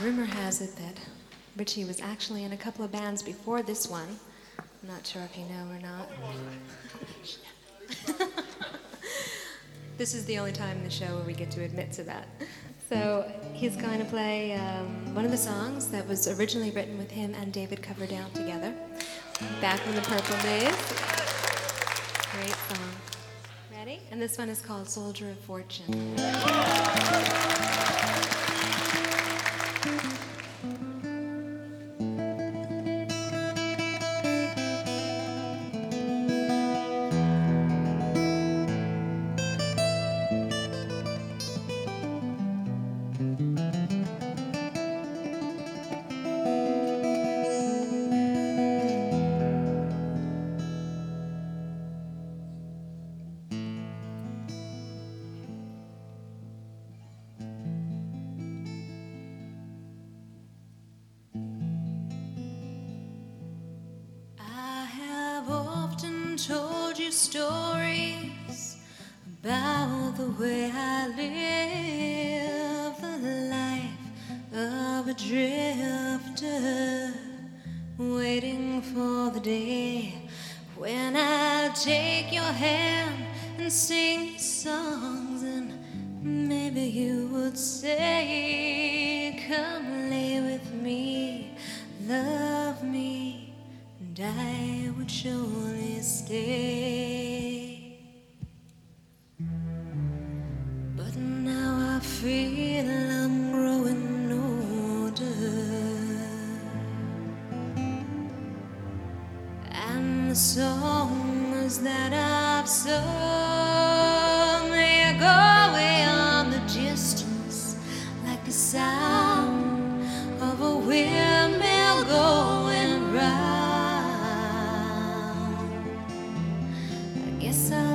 rumor has it that Ritchie was actually in a couple of bands before this one. I'm not sure if you know or not. this is the only time in the show where we get to admit to that. So he's going to play um, one of the songs that was originally written with him and David Coverdale together, back in the Purple days. Great song. Ready? And this one is called Soldier of Fortune. Stories about the way I live the life of a drifter, waiting for the day when I'll take your hand and sing songs, and maybe you would say, Come lay with me, love me and I would surely stay. But now I feel I'm growing older, and the songs that I've sung they go beyond the distance, like the sound I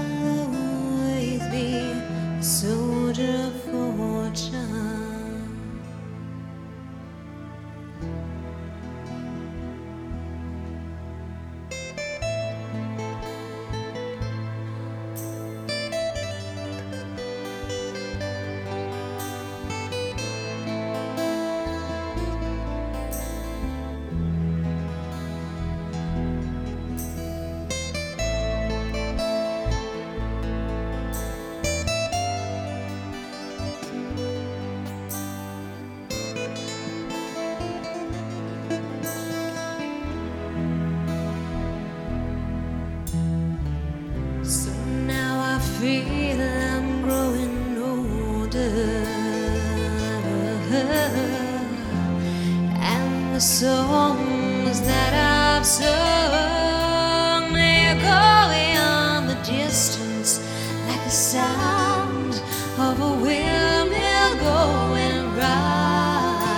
songs that I've sung they go beyond the distance, like the sound of a windmill going round.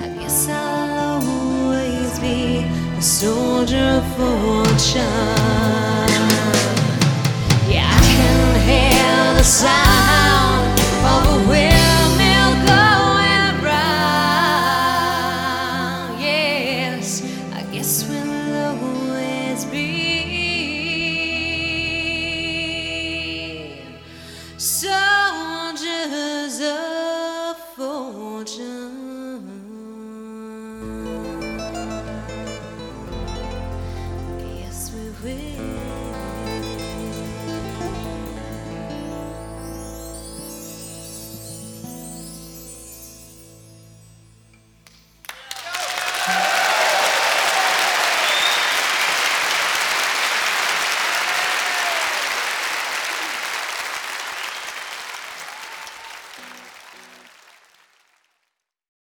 I guess I'll always be a soldier of fortune. quit.